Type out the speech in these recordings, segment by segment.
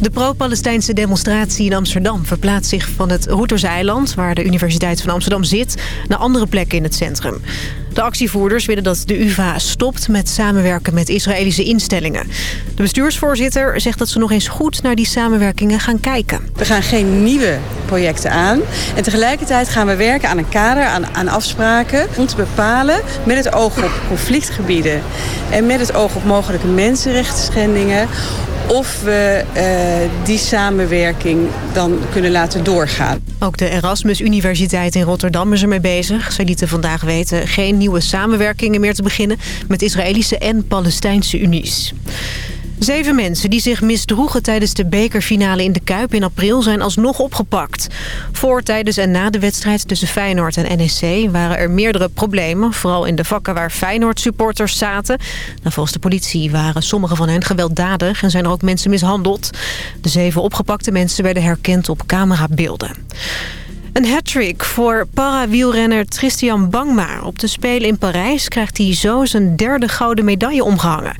De pro-Palestijnse demonstratie in Amsterdam verplaatst zich van het Hoeterseiland... waar de Universiteit van Amsterdam zit, naar andere plekken in het centrum. De actievoerders willen dat de UvA stopt met samenwerken met Israëlische instellingen. De bestuursvoorzitter zegt dat ze nog eens goed naar die samenwerkingen gaan kijken. We gaan geen nieuwe projecten aan. En tegelijkertijd gaan we werken aan een kader, aan, aan afspraken... om te bepalen met het oog op conflictgebieden... en met het oog op mogelijke mensenrechten of we uh, die samenwerking dan kunnen laten doorgaan. Ook de Erasmus Universiteit in Rotterdam is ermee bezig. Zij lieten vandaag weten geen nieuwe samenwerkingen meer te beginnen... met Israëlische en Palestijnse unies. Zeven mensen die zich misdroegen tijdens de bekerfinale in de Kuip in april zijn alsnog opgepakt. Voor, tijdens en na de wedstrijd tussen Feyenoord en NEC waren er meerdere problemen. Vooral in de vakken waar Feyenoord-supporters zaten. Nou, volgens de politie waren sommige van hen gewelddadig en zijn er ook mensen mishandeld. De zeven opgepakte mensen werden herkend op camerabeelden. Een hat-trick voor para-wielrenner Christian Bangma. Op de Spelen in Parijs krijgt hij zo zijn derde gouden medaille omgehangen.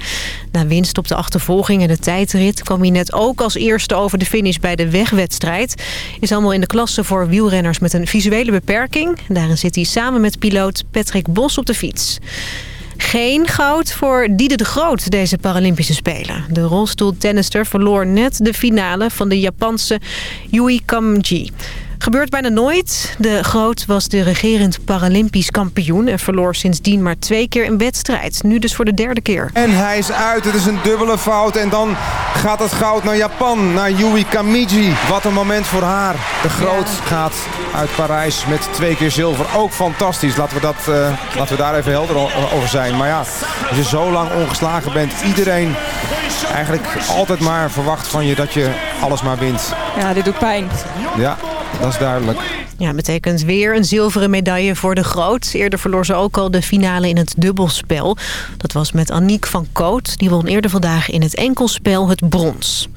Na winst op de achtervolging en de tijdrit kwam hij net ook als eerste over de finish bij de wegwedstrijd. Is allemaal in de klasse voor wielrenners met een visuele beperking. Daarin zit hij samen met piloot Patrick Bos op de fiets. Geen goud voor Diede de Groot deze Paralympische Spelen. De rolstoeltennister verloor net de finale van de Japanse Yui Kamji. Gebeurt bijna nooit. De Groot was de regerend Paralympisch kampioen... en verloor sindsdien maar twee keer een wedstrijd. Nu dus voor de derde keer. En hij is uit. Het is een dubbele fout. En dan gaat het goud naar Japan, naar Yui Kamiji. Wat een moment voor haar. De Groot gaat uit Parijs met twee keer zilver. Ook fantastisch. Laten we, dat, uh, laten we daar even helder over zijn. Maar ja, als je zo lang ongeslagen bent... iedereen eigenlijk altijd maar verwacht van je dat je alles maar wint. Ja, dit doet pijn. Ja, dat is duidelijk. Ja, betekent weer een zilveren medaille voor de Groot. Eerder verloor ze ook al de finale in het dubbelspel. Dat was met Aniek van Koot. Die won eerder vandaag in het enkelspel het brons.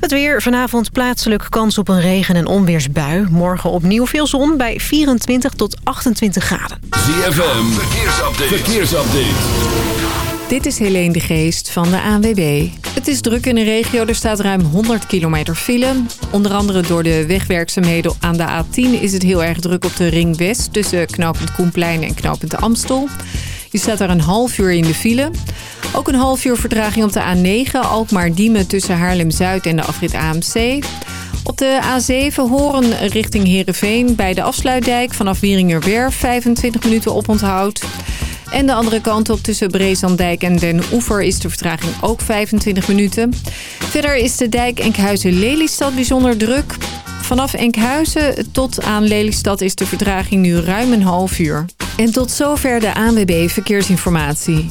Het weer. Vanavond plaatselijk kans op een regen- en onweersbui. Morgen opnieuw veel zon bij 24 tot 28 graden. ZFM. Verkeersupdate. Verkeersupdate. Dit is Helene de Geest van de ANWB. Het is druk in de regio. Er staat ruim 100 kilometer file. Onder andere door de wegwerkzaamheden aan de A10 is het heel erg druk op de Ring West... tussen knooppunt Koenplein en knooppunt Amstel. Je staat daar een half uur in de file. Ook een half uur vertraging op de A9, Alkmaar-Diemen tussen Haarlem-Zuid en de afrit AMC... Op de A7 Horen richting Heerenveen bij de afsluitdijk vanaf Wieringerwerf 25 minuten oponthoud. En de andere kant op tussen Breesandijk en Den Oever is de vertraging ook 25 minuten. Verder is de dijk Enkhuizen-Lelystad bijzonder druk. Vanaf Enkhuizen tot aan Lelystad is de vertraging nu ruim een half uur. En tot zover de ANWB Verkeersinformatie.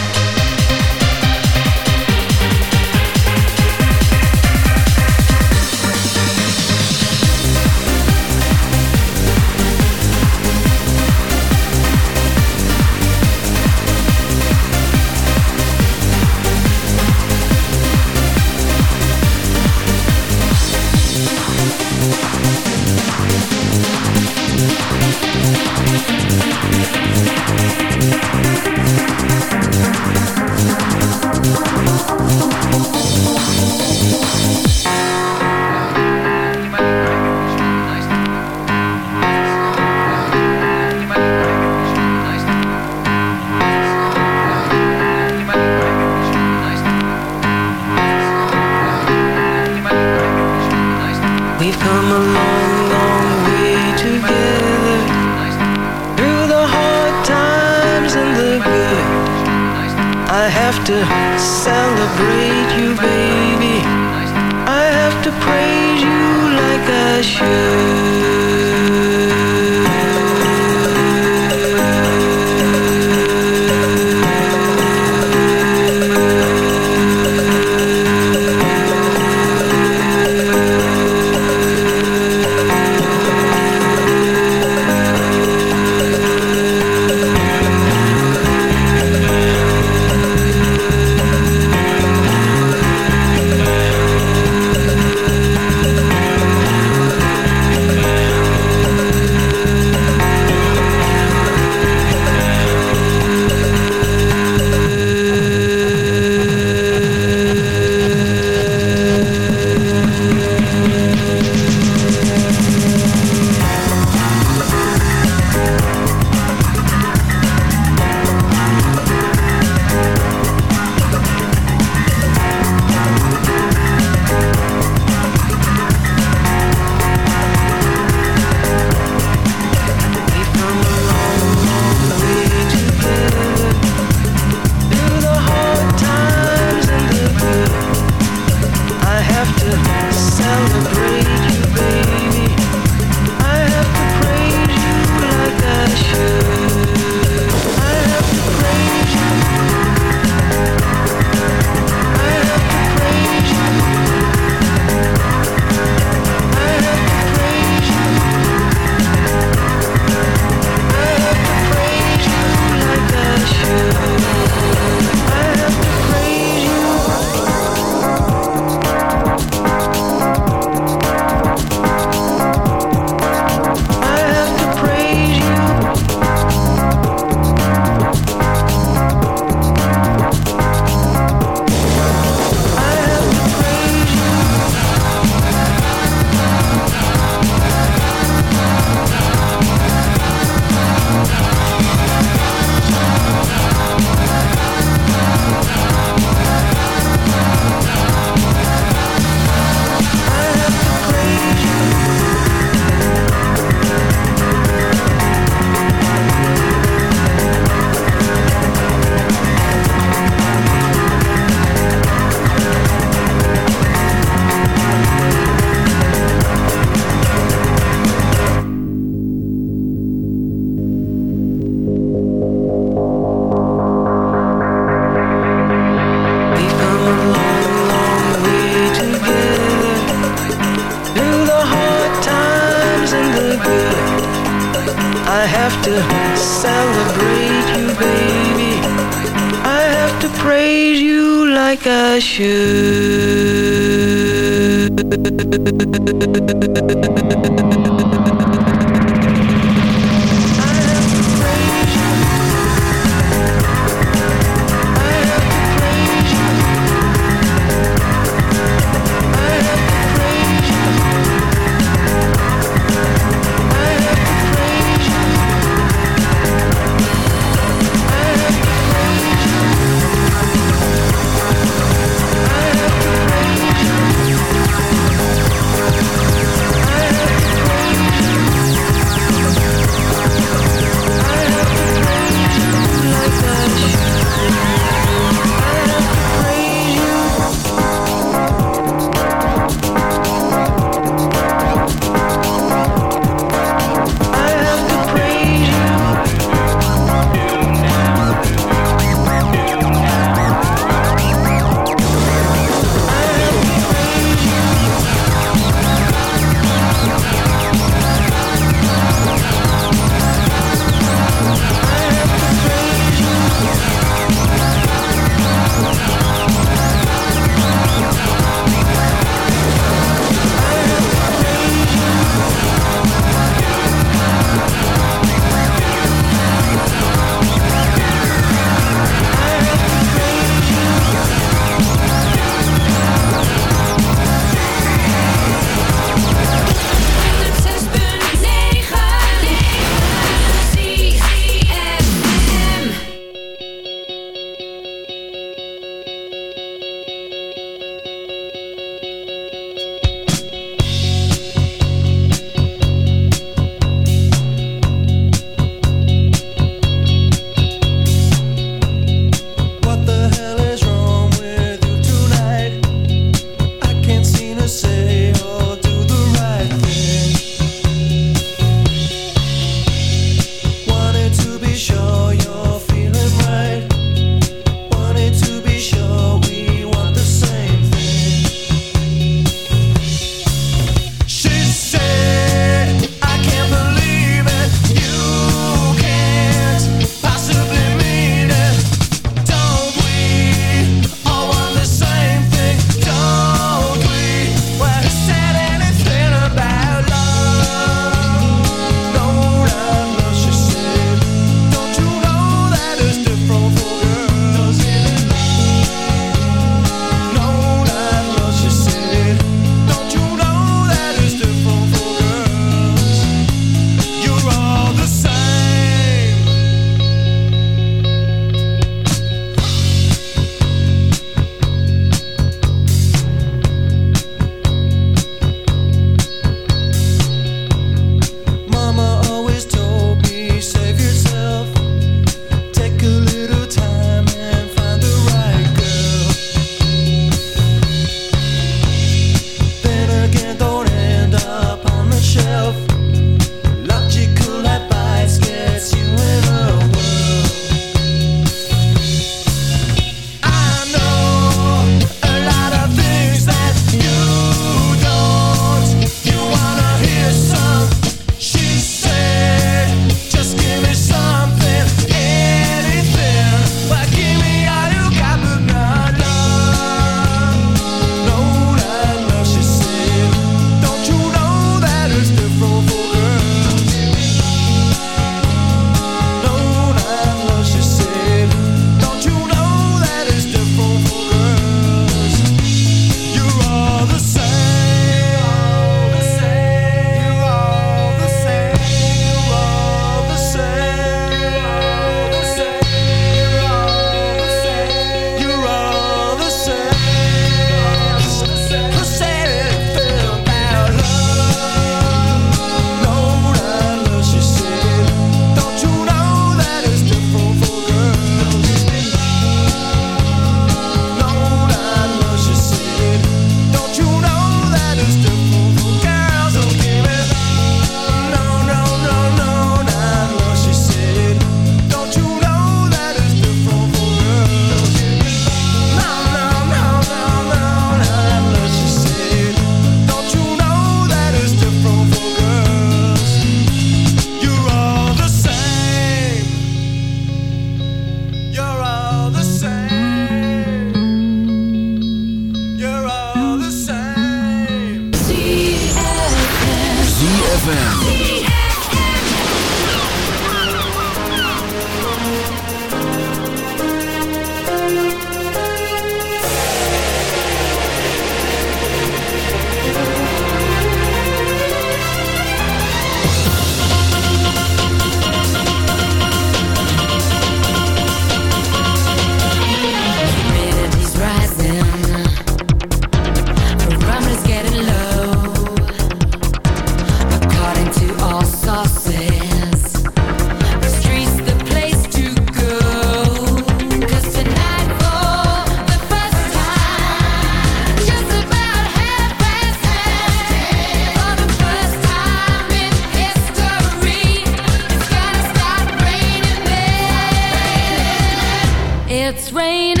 It's raining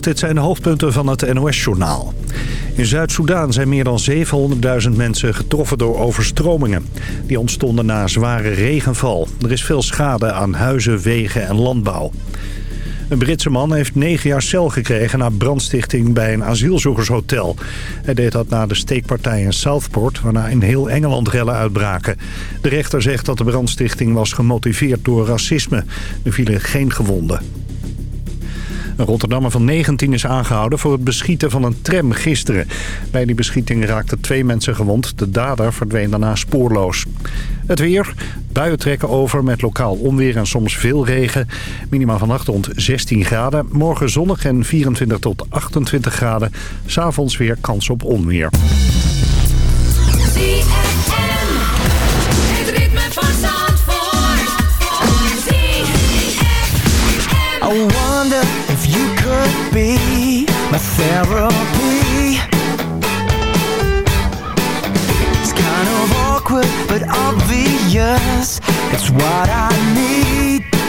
Dit zijn de hoofdpunten van het NOS-journaal. In Zuid-Soedan zijn meer dan 700.000 mensen getroffen door overstromingen. Die ontstonden na zware regenval. Er is veel schade aan huizen, wegen en landbouw. Een Britse man heeft negen jaar cel gekregen na brandstichting bij een asielzoekershotel. Hij deed dat na de steekpartij in Southport, waarna in heel Engeland rellen uitbraken. De rechter zegt dat de brandstichting was gemotiveerd door racisme. Er vielen geen gewonden. Een Rotterdammer van 19 is aangehouden voor het beschieten van een tram gisteren. Bij die beschieting raakten twee mensen gewond. De dader verdween daarna spoorloos. Het weer. Buien trekken over met lokaal onweer en soms veel regen. Minima vannacht rond 16 graden. Morgen zonnig en 24 tot 28 graden. S'avonds weer kans op onweer. I wonder could be my therapy. It's kind of awkward, but obvious. It's what I need.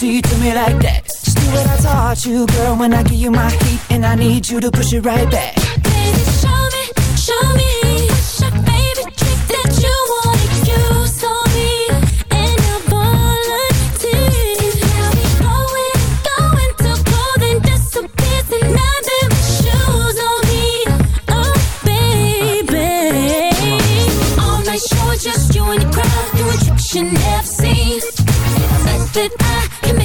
Talk sexy to me like that. Just do what I taught you, girl. When I give you my heat, and I need you to push it right back. Baby, show me, show me. Your that you me? And going, going disappears and nothing but shoes on me. Oh, baby. All night just you and the crowd doing tricks you never seen. That I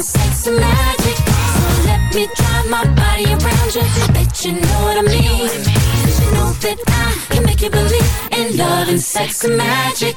And sex and magic. So let me drive my body around you. Bet you know what I mean. Cause you know that I can make you believe in love and sex and magic.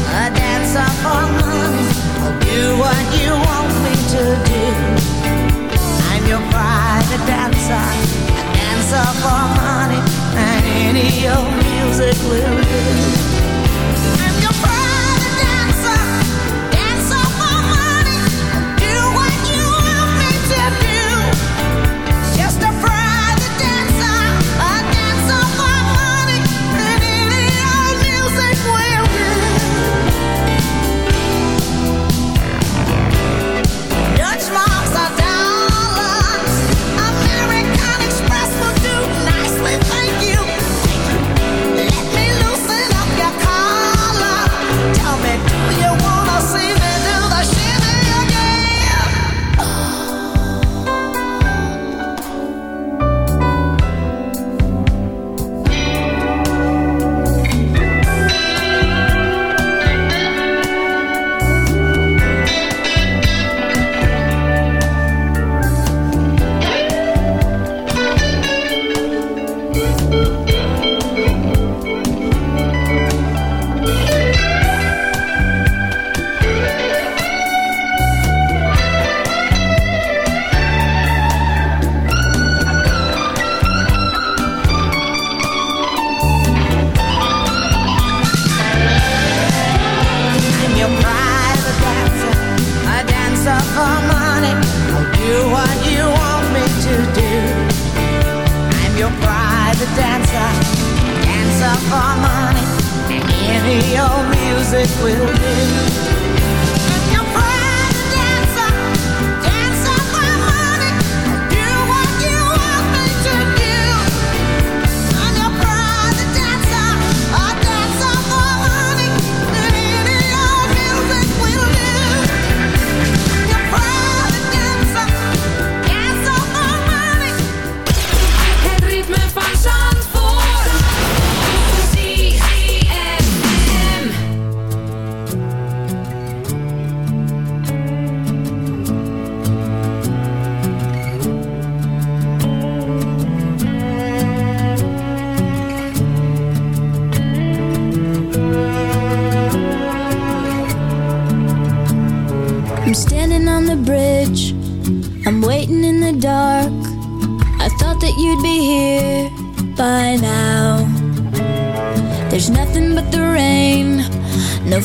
mess up money. I'll do what you want me to do. I'm your private dancer. Dance money and any old music will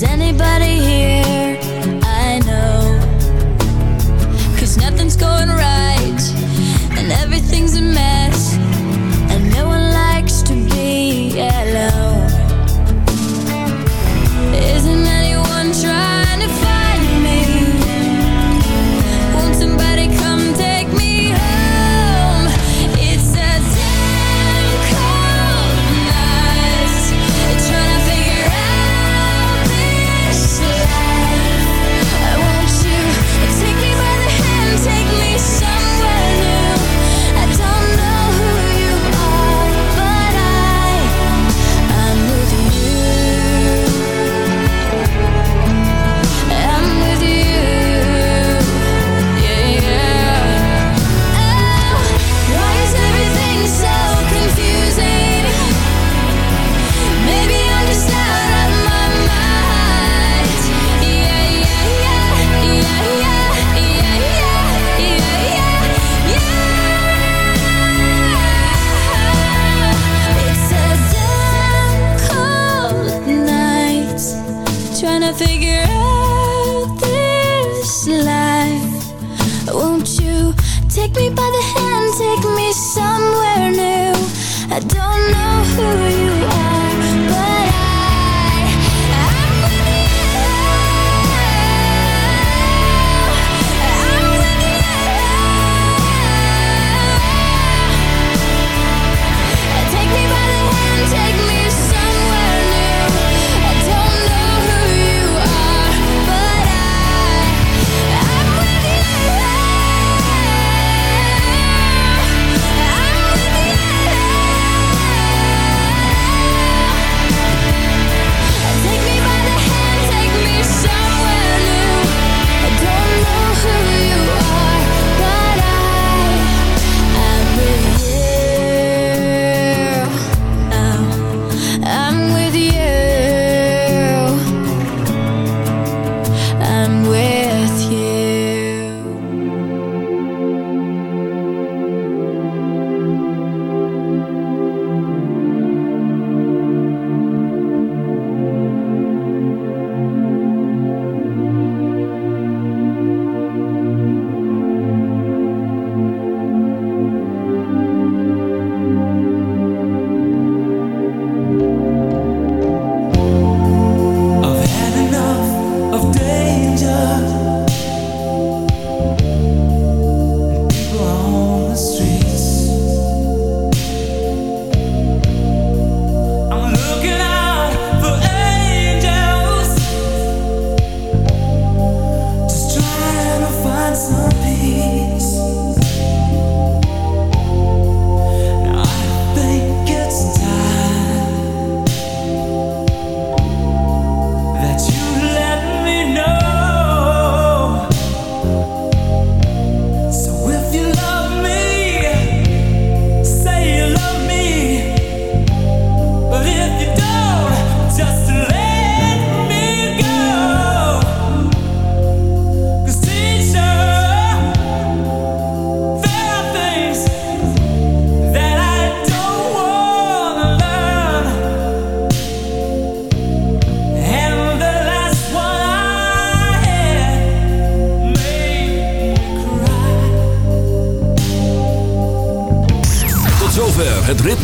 Is anybody here? I nothing's going right, and everything's a mess.